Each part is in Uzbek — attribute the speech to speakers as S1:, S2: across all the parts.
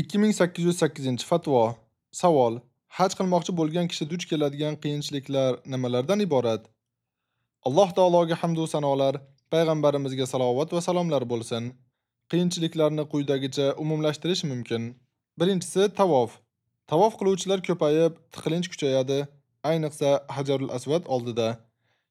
S1: 2808-fatvo. Savol: Haj qilmoqchi bo'lgan kishi duch keladigan qiyinchiliklar nimalardan iborat? Alloh taologa hamd va sanolar, payg'ambarimizga salovat va salomlar bo'lsin. Qiyinchiliklarni quyidagicha umumlashtirish mumkin. Birinchisi tavof. Tavof qiluvchilar ko'payib, tiqilinch kuchayadi, ayniqsa Hajarul Asvad oldida.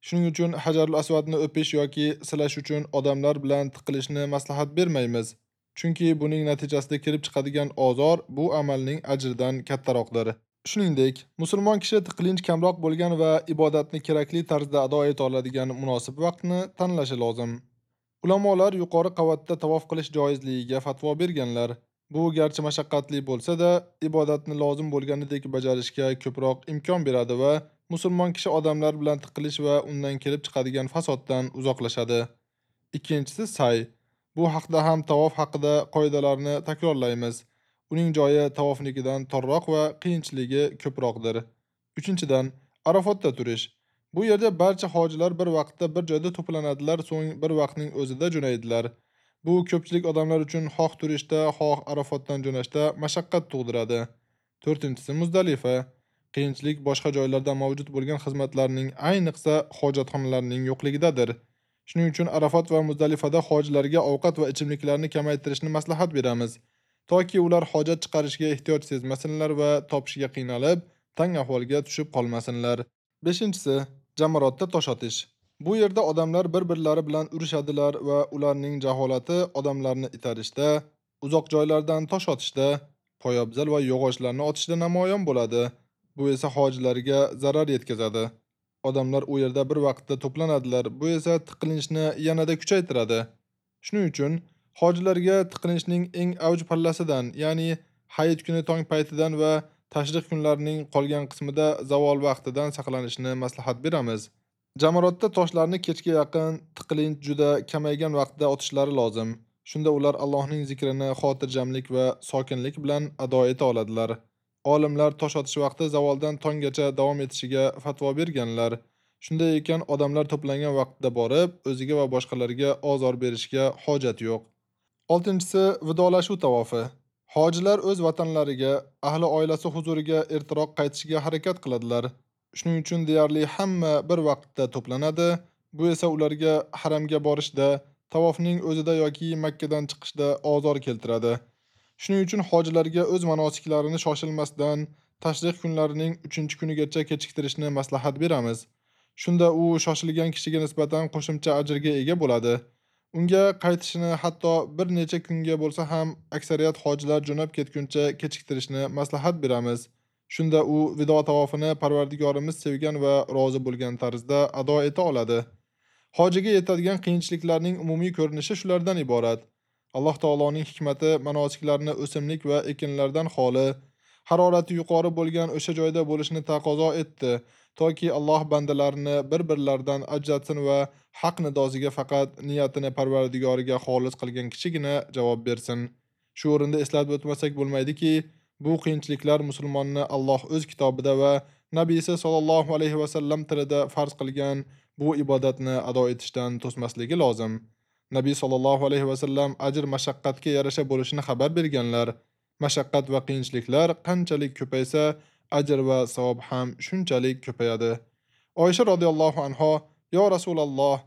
S1: Shuning uchun Hajarul Aswadni o'pish yoki silash uchun odamlar bilan tiqilishni maslahat bermaymiz. Chunki buning natijasida kelib chiqadigan ozor bu amalning ajridan kattaroqdir. Shuningdek, musulmon kishi tiqilinch kamroq bo'lgan va ibodatni kerakli tarzda ado eta oladigan munosib vaqtni tanlashi lozim. Ulamolar yuqori qavatda tavof qilish joizligiga fatvo berganlar. Bu garchi mashaqqatli bo'lsa-da, ibodatni lozim bo'lganidek bajarishga ko'proq imkon beradi va musulmon kishi odamlar bilan tiqilish va undan kelib chiqadigan fasoddan uzoqlashadi. Ikkinchisi say. Bu haqda ham tavof haqida qoidalarni takrorlaymiz. Uning joyi tavofnikidan torroq va qiyinchiligi ko'proqdir. Uchinchidan, Arafotda turish. Bu yerda barcha hojilar bir vaqtda bir joyda to'planadilar, so'ng bir vaqtning o'zida jo'naydilar. Bu ko'pchilik odamlar uchun xoh turishda, xoh Arafotdan jo'nashda mashaqqat tug'diradi. 4-to'rtinchisi Muzdalifa. Qiyinchilik boshqa joylarda mavjud bo'lgan xizmatlarning, ayniqsa hojatxonalarning yo'qligidadir. Shuning uchun Arafat va Muzdalifada hojilarga ovqat va ichimliklarni kamaytirishni maslahat beramiz, toki ular hojat chiqarishga ehtiyoj sezmasinlar va topishga qiynalib, tang ahvolga tushib qolmasinlar. 5-si Jamoratda tosh otish. Bu yerda odamlar bir-birlari bilan urushadilar va ularning jaholati odamlarni itarishda, uzoq joylardan tosh otishda, poyabzal va yog'ochlarni otishda namoyon bo'ladi. Bu esa hojilarga zarar yetkazadi. Odamlar u yerda bir vaqtda to'planadilar. Bu esa tiqilinchni yanada kuchaytiradi. Shuning uchun hojilarga tiqilinchning eng avj pallasidan, ya'ni hayit kuni tong paytidan va tashrih kunlarining qolgan qismida zavol vaqtidan saqlanishni maslahat beramiz. Jamoratda toshlarni kechga yaqin tiqilinch juda kamaygan vaqtda otishlari lozim. Shunda ular Allohning zikrini xotirjamlik va sokinlik bilan ado eta oladilar. Olimlar tosh otish vaqti zavoldan tonggacha davom etishiga fatvo berganlar. Shunday ekan, odamlar to'plangan vaqtda borib, o'ziga va boshqalarga ozor berishga hojat yo'q. 6-si vidolashuv tavofi. Hojilar o'z vatanlariga, ahli oilasi huzuriga ertaroq qaytishga harakat qiladilar. Shuning uchun deyarli hamma bir vaqtda to'planadi. Bu esa ularga haramga borishda, tavofning o'zida yoki Makka dan chiqishda ozor keltiradi. Shuning uchun hojilarga o'z manosiklarini shoshilmasdan tashrih kunlarining 3-kunigacha kechiktirishni maslahat beramiz. Shunda u shoshilgan kishiga nisbatan qo'shimcha ajrga ega bo'ladi. Unga qaytishini hatto bir necha kunga bo'lsa ham aksariyat hojilar jo'nab ketguncha kechiktirishni maslahat beramiz. Shunda u vido tavofini Parvardigorimiz sevgan va rozi bo'lgan tarzda ado eta oladi. Hojiga yetadigan qiyinchiliklarning umumiy ko'rinishi shulardan iborat. Alloh taoloning hikmati manosiklarni o'simlik va ekinlardan xoli, harorati yuqori bo'lgan o'sha joyda bo'lishni taqozo etdi, toki Alloh bandalarini bir-birlaridan ajratsin va haq nidosiga faqat niyatini Parvardigoriga xolis qilgan kishigina javob bersin. Shu o'rinda eslatib o'tmasak bo'lmaydiki, bu qiyinchiliklar musulmonni Alloh o'z kitobida va Nabiysi sollallohu alayhi va sallam tilida farz qilgan bu ibodatni ado etishdan to'smasligi lozim. Nabiy sallallohu alayhi va sallam ajr mashaqqatga yarasha bo'lishini xabar berganlar. Mashaqqat va qiyinchiliklar qanchalik ko'paysa, ajr va savob ham shunchalik ko'payadi. Oysha radhiyallohu anha: "Yo Rasululloh,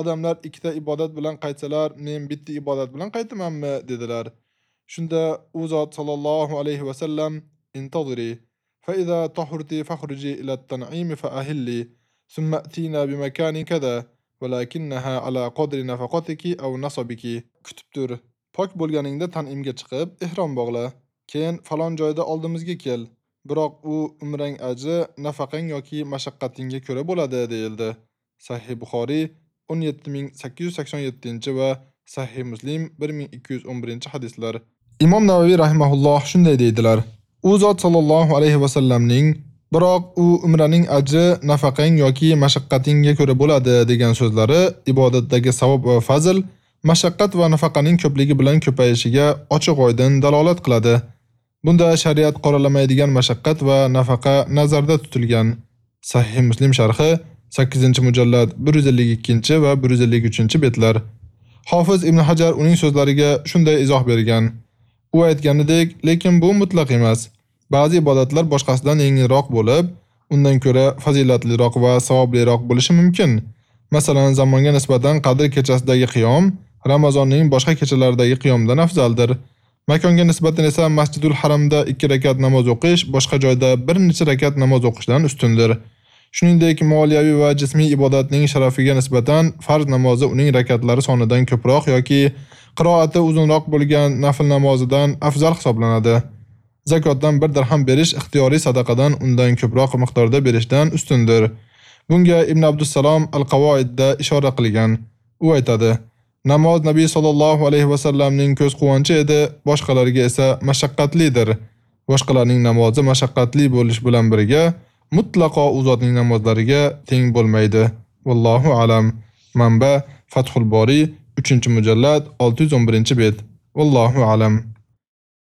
S1: odamlar ikkita ibodat bilan qaytsalar, men bitta ibodat bilan qaytamanmi?" dedilar. Shunda u zot sallallohu alayhi va sallam: "Intaziri, fa idza tahurti fakhruji ila at-tan'im fa ahilli, thumma atina bi makanin kaza." Walakinnaha ala qadri nafaqatiki aw nasabiki. Kutib tur. Pok bo'lganingda tanimga chiqib, ihrom bog'la. Keyin falon joyda oldimizga kel. Biroq u umrang ajri nafaqang yoki mashaqqatingga ko'ra bo'ladi, deyildi. Sahih Buxoriy 17887 va Sahih Muslim 1211-hadislar. Imom Navaviy rahimahulloh shunday deydilar: U zot sallallohu alayhi va sallamning Biroq u umraning ajri nafaqang yoki mashaqqatingga ko'ra bo'ladi degan so'zlari ibodatdagi savob va fazl mashaqqat va nafaqaning ko'pligi bilan ko'payishiga ochiq-oydin dalolat qiladi. Bunda shariat qoralamaydigan mashaqqat va nafaqa nazarda tutilgan. Sahih Muslim sharhi 8-mujallad 152 va 153 betlar. Hofiz Ibn Hajar uning so'zlariga shunday izoh bergan: U aytganidek, lekin bu mutlaq emas. Ba'zi ibodatlar boshqasidan yengilroq bo'lib, undan ko'ra fazilatliroq va savobliroq bo'lishi mumkin. Masalan, zamonga nisbatan Qadr kechasidagi qiyom Ramazonning boshqa kechalaridagi qiyomdan afzaldir. Makonga nisbatan esa Masjidul Haramda 2 rakat namoz o'qish boshqa joyda bir necha rakat namoz o'qishdan ustundir. Shuningdek, moliyaviy va jismiy ibodatning sharafiga nisbatan farz namozi uning rakatlari sonidan ko'proq yoki qiroati uzunroq bo'lgan nafl namozidan afzal hisoblanadi. Zakotdan 1 dirham berish ixtiyoriy sadaqadan undan ko'proq miqdorda berishdan ustundir. Bunga Ibn Abdussalom al-Qavoidda ishora qilgan. U aytadi: Namoz Nabiy sallallohu alayhi va sallamning ko'z quvonchi edi, boshqalarga esa mashaqqatlidir. Boshqalarning namozi mashaqqatli bo'lish bilan birga mutlaqo u zotning namozlariga teng bo'lmaydi. Vallohu alam. Manba Fathul Bori 3-mujallad 611-bet. Vallohu alam.